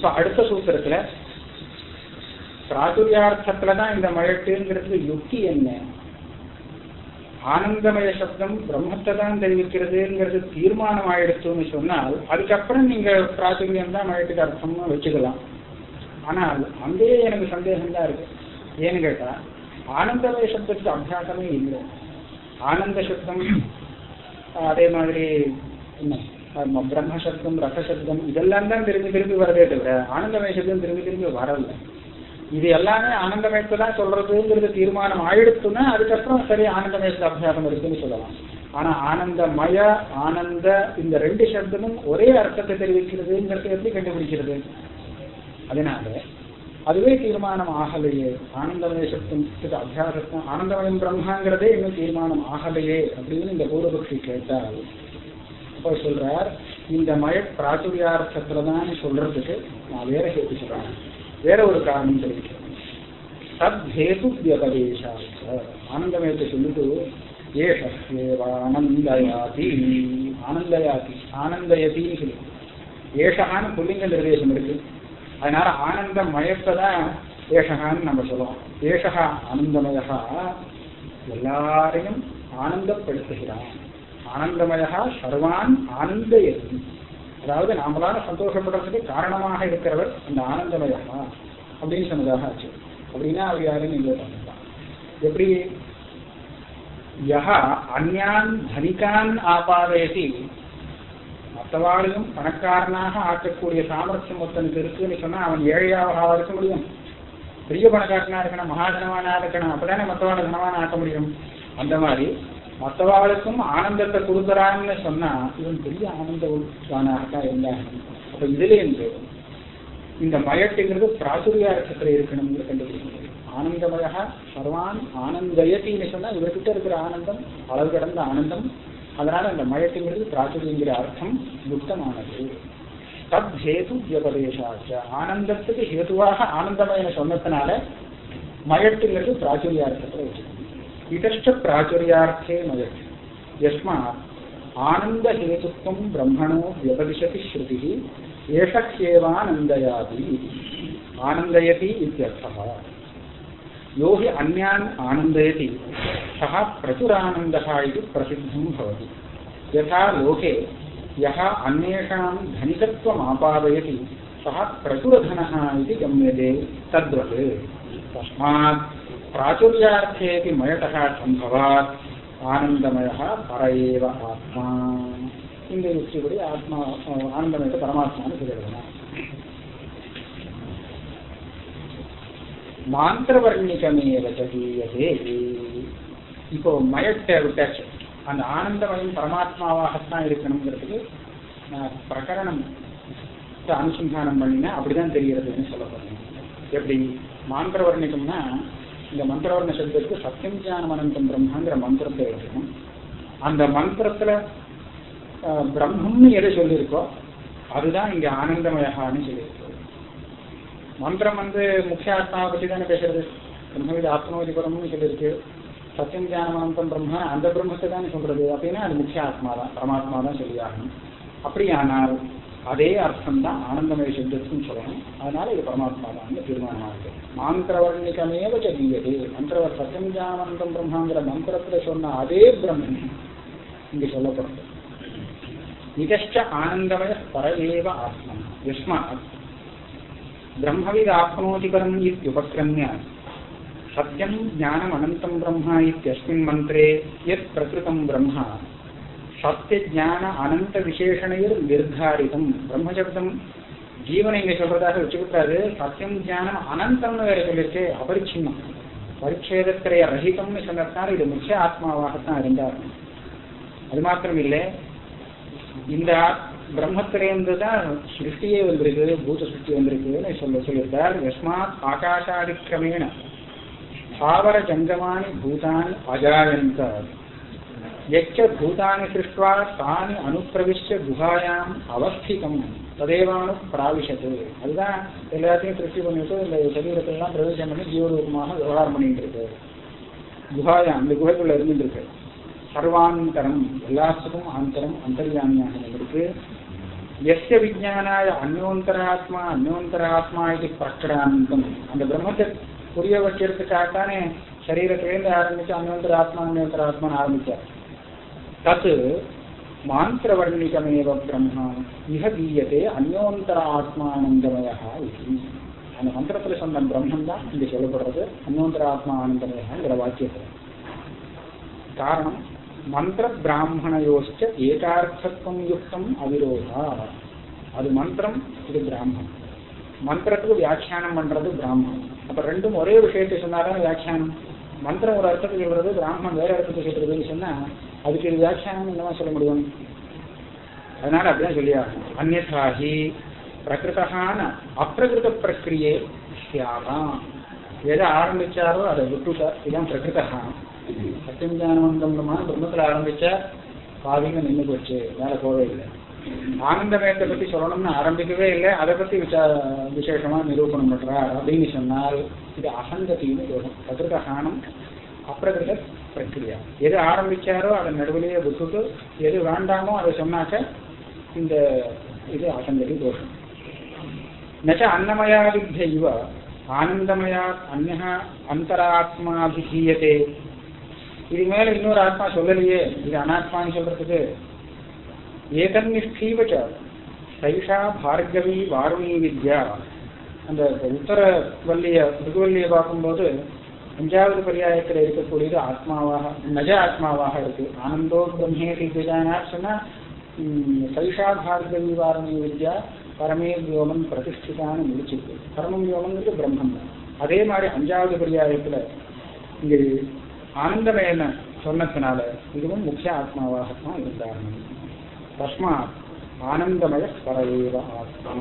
இப்ப அடுத்த சூத்திரத்துல பிராச்சுரியார்த்தத்துலதான் இந்த மழட்டுங்கிறது யுக்தி என்ன? ஆனந்தமய சப்தம் பிரம்மத்தை தான் தெரிவிக்கிறதுங்கிறது தீர்மானம் ஆயிடுச்சுன்னு சொன்னால் அதுக்கப்புறம் நீங்க பிராச்சுரியம் தான் மழைக்கு அர்த்தம்னு வச்சுக்கலாம். ஆனால் அங்கேயே எனக்கு சந்தேகம் தான் இருக்கு. ஏன்னு கேட்டா ஆனந்தமய சப்தத்துக்கு அபியாசமே இல்லை. ஆனந்த சப்தம் அதே மாதிரி என்ன? ஆமா, பிரம்ம சப்தம் ரச சப்தம் இதெல்லாம் தான் திரும்பி திரும்பி வரதே தவிர ஆனந்தமய சப்தம் திரும்பி திரும்பி வரல. இது எல்லாமே ஆனந்தமயத்தை தான் சொல்றதுங்கிறது தீர்மானம் ஆயிடுத்துன்னா அதுக்கப்புறம் சரி ஆனந்தமயத்துல அபியாசம் இருக்குன்னு சொல்லலாம். ஆனா ஆனந்தமய ஆனந்த இந்த ரெண்டு சப்தமும் ஒரே அர்த்தத்தை தெரிவிக்கிறதுங்கிறத எப்படி கண்டுபிடிக்கிறது? அதனால அதுவே தீர்மானம் ஆகலையே. ஆனந்தமய சப்தத்துக்கு அபியாசம் ஆனந்தமயம் பிரம்மாங்கிறதே இன்னும் தீர்மானம் ஆகலையே அப்படின்னு இந்த பூர்வபக்ஷி கேட்டால் அப்போ சொல்றார் இந்த மழை பிராச்சுரியார்த்தத்துல தான் சொல்றதுக்கு நான் வேற ஹேத்து சொல்றேன். வேற ஒரு காரணம் தெரிவிக்கிறேன். தத் ஹேது வியபதேசா ஆனந்தமயத்தை சொல்லிட்டு ஏஷேவானந்தயாதி ஆனந்தயாதி ஆனந்தயதின்னு சொல்லி ஏஷகான்னு புல்லிங்க நிர்தேசம் இருக்கு. அதனால ஆனந்த மயத்தை தான் ஏஷகான்னு நம்ம சொல்லுவோம். ஏஷகா ஆனந்தமயா எல்லாரையும் ஆனந்தப்படுத்துகிறான். ஆனந்தமயா சர்வான் ஆனந்தயதி அதாவது நாமளால சந்தோஷப்படுறதுக்கு காரணமாக இருக்கிறவர் அந்த ஆனந்தமயா அப்படின்னு சொன்னதாக ஆச்சு. அப்படின்னா அவர் யாருன்னு நீங்க பண்ணலாம் எப்படி? யஹா அந்யான் தனிகான் ஆபாதயதி மற்றவாளையும் பணக்காரனாக ஆக்கக்கூடிய சாமர்த்தியம் ஒருத்தனுக்கு இருக்குன்னு சொன்னா அவன் ஏழையாக இருக்க முடியும். பெரிய பணக்காரனா இருக்கணும் மகாதனமான இருக்கணும் அப்பதானே மற்றவாளை தனமான ஆக்க முடியும்? அந்த மாதிரி மற்றவாளுக்கும் ஆனந்தத்தை கொடுக்குறான்னு சொன்னா இவன் பெரிய ஆனந்தவானாக இருந்தாங்க அப்ப இதுல இருந்து இந்த மயட்டுங்கிறது பிராச்சுரியார்த்தத்துல இருக்கணும்னு கண்டுபிடிக்கணும் ஆனந்தமயா சர்வான் ஆனந்தயத்தின்னு சொன்னா இவர்கிட்ட இருக்கிற ஆனந்தம் அளவு கடந்த ஆனந்தம். அதனால அந்த மயட்டுங்கிறது பிராச்சுரியங்கிற அர்த்தம் யுக்தமானது தத் ஹேது வியபதேசாச்ச. ஆனந்தத்துக்கு ஹேதுவாக ஆனந்தமயன சொன்னதுனால மயட்டுங்கிறது பிராச்சுரியார்த்தத்தில் வச்சுக்கணும். इतश्च प्राचुर्यार्थे नयति यस्मात् आनन्दहेतुत्वं ब्रह्मणो व्यपदिशति श्रुतिः एष ह्येवानन्दयाति आनन्दयति इत्यर्थः यो हि अन्यान् आनन्दयति सः प्रचुरानन्दः इति प्रसिद्धं भवति यथा लोके यः अन्येषां धनिकत्वमापादयति सः प्रचुरधनः इति गम्यते तद्वत् तस्मात् प्राचुर्यार्थेऽपि मयटः सम्भवात् ஆனந்தமய பர ஏவ ஆத்மா இந்த யுக்திபடி ஆத்மா ஆனந்தமயத்தை பரமாத்மான்னு சொல்லிடுவேன் மாந்திரவர்ணிகமேவ தீயதே இப்போ மயத்தை விட்டாச்சு அந்த ஆனந்தமயம் பரமாத்மாவாகத்தான் இருக்கணுங்கிறதுக்கு நான் பிரகரணம் அனுசந்தானம் பண்ணினா அப்படிதான் தெரிகிறதுன்னு சொல்ல போறேன் எப்படி மாந்திரவர்ணிகம்னா இந்த மந்திரவர்ண சப்தத்துக்கு சத்தியம் ஞானம் அனந்தம் பிரம்மாங்கிற மந்திரத்தை எழுதணும். அந்த மந்திரத்துல பிரம்மம்னு எதை சொல்லியிருக்கோ அதுதான் இங்க ஆனந்தமயகான்னு சொல்லியிருக்கு. மந்திரம் வந்து முக்கிய ஆத்மாவை பற்றி தானே பேசுறது பிரம்மவித ஆத்மவதி பரம்னு சொல்லியிருக்கு. சத்தியம் ஞானமனந்தம் பிரம்ம அந்த பிரம்மத்தை தானே சொல்றது? அப்படின்னா அது முக்கிய ஆத்மா தான் பரமாத்மா தான் சொல்லியாகணும். அப்படியானால் அதே அர்த்தம் தான் ஆனந்தமய சப்தத்துக்கும் சொல்லணும். அதனால இது பரமாத்மா தான் தீர்மானமா இருக்கு மாந்திரவர்ணிகமேவ ஜீயது மந்திரவர் சத்தியம் ஞானமந்தம் பிரம்மாங்கிற மந்திரத்துல சொன்ன அதே பிரம்மன் இங்கு சொல்லப்படுறது இதஷ்ட ஆனந்தமய பரவேவ ஆத்மன். யஸ்மாத் பிரம்மவித் ஆப்னோதி பரம் இத்யுபக்ரமிய சத்யம் ஞானம் அனந்தம் பிரம்மா இத்தியஸ்மின் மந்திரே. யத் பிரகிருதம் பிரம்மா. சத்திய ஞான அனந்த விசேஷணையில் நிர்தாரிதம். பிரம்மசப்தம் ஜீவனை இங்க சொல்றதாக வச்சுக்கிட்டாரு. சத்தியம் ஜானம் அனந்தம்னு வேற சொல்லியிருக்கு அபரிச்சின்னம். பரிச்சேதத்திரைய ரஹிதம்னு சொன்னதுனால இது முக்கிய ஆத்மாவாகத்தான் இருந்தார் அது மாத்திரம் இல்லை இந்த பிரம்மத்திலேருந்து தான் சிருஷ்டியே வந்திருக்கு பூத சிருஷ்டி வந்திருக்குன்னு சொல்ல சொல்லியிருக்கார் யஸ்மாத் ஆகாஷாதிக்கிரமேண ஸ்தாவர ஜங்கமானி பூதானி அஜாயந்த. எச்ச பூதானி சிருஷ்டுவா தானி அனுப்பிரவிஷ்ட குஹாயாம் அவஸ்திதம் ததேவானு பிராவிஷத்து அதுதான் எல்லாத்தையும் சிருஷ்டி பண்ணிட்டு இந்த சரீரத்திலாம் பிரவேசம் பண்ணி ஜீவரூபமாக விவகாரம் பண்ணிட்டு இருக்கு. குஹாயாம் இந்த குகைக்குள்ள இருந்துட்டு இருக்கு. சர்வாந்தரம் எல்லாத்துக்கும் ஆந்தரம் அந்தர்யாமியாக இருக்கு. எஸ்ய விஜயானாய அந்யோந்தராத்மா அந்யோந்தராத்மா இது பிரகடாந்தம். அந்த பிரம்மத்தை புரிய வைக்கிறதுக்காகத்தானே சரீரத்திலேருந்து ஆரம்பிச்சு அந்யோந்தராத்மா அந்யோந்தராத்மான்னு ஆரம்பிச்சார். தத்து மாந்திரவர்ணிகமேவ பிரம்மா இஹ தீயதே அந்யோந்தர ஆத்மானந்தமயா இது அந்த மந்திரத்தில் சொன்ன பிரம்மன் தான் இங்கே சொல்லப்படுறது அந்யோந்தர ஆத்மா ஆனந்தமயங்கிற வாக்கியத்தில் காரணம் மந்திர பிராமணயோச்ச ஏகார்த்தத்துவம் யுக்தம் அவிரோதா அது மந்திரம் இது பிராமணம் மந்திரத்துக்கு வியாக்கியானம் பண்றது பிராமணம் அப்ப ரெண்டும் ஒரே விஷயத்தை சொன்னாதான் வியாக்கியானம் மந்திரம் ஒரு அர்த்தத்துக்கு சொல்றது பிராமணன் வேற அர்த்தத்தை சொல்றதுன்னு சொன்னா அதுக்கு இது வியாக்கியானம் என்னவா சொல்ல முடியும்? அதனால அப்படிதான் சொல்லியா அந்நாகி பிரகிருதான அப்பிரகிருத பிரக்கிரியே சியாதாம் எதை ஆரம்பிச்சாரோ அதை விட்டுட்டார். இதுதான் பிரகிருதா சத்தியம் ஞானவந்தமான பிரம்மத்துல ஆரம்பிச்சா பாவிங்க நின்று போச்சு. வேற போவே இல்லை. ஆனந்தமயத்தை பத்தி சொல்லணும்னு ஆரம்பிக்கவே இல்லை. அதை பத்தி விசா விசேஷமா நிரூபணம் பண்றார். அப்படின்னு சொன்னால் இது அசங்கத்தின்னு தோணும் பிரகிருதகானம் அப்பிரகிருத பிரக்கிரியா. எது ஆரம்பிச்சாரோ அதை நடுவிலேயே விட்டுட்டு எது வேண்டாமோ அதை சொன்னாக்க இந்த இது அசங்கதி தோஷம். நச்ச அன்னமயாதித்ய இவ ஆனந்தமயா அந்ந அந்தராத்மாபிதீயத்தே இது மேல இன்னொரு ஆத்மா சொல்லலையே இது அனாத்மான்னு சொல்றதுக்கு. ஏதன்னிஷ்டீவச்ச சைஷா பார்கவி வாருணி வித்யா. அந்த உத்தர வள்ளிய பிருகுவல்லியை பார்க்கும்போது அஞ்சாவது பரியாயத்தில் இருக்கக்கூடியது ஆத்மாவாக நஜ ஆத்மாவாக இருக்கு. ஆனந்தோ பிரம்மேதி விஜயானார் சொன்னா சைஷா பார்கவி நிவாரண வித்யா பரமே வியோமன் பிரதிஷ்டிதான்னு முடிச்சிருக்கு. பரமம் வியோமங்கிறது பிரம்மம் தான். அதே மாதிரி அஞ்சாவது பரியாயத்துல இங்கு ஆனந்தமயன சொன்னதுனால இதுவும் முக்கிய ஆத்மாவாகத்தான் இருந்தார்கள். தஸ்மாத் ஆனந்தமய பரவேவ ஆத்மா.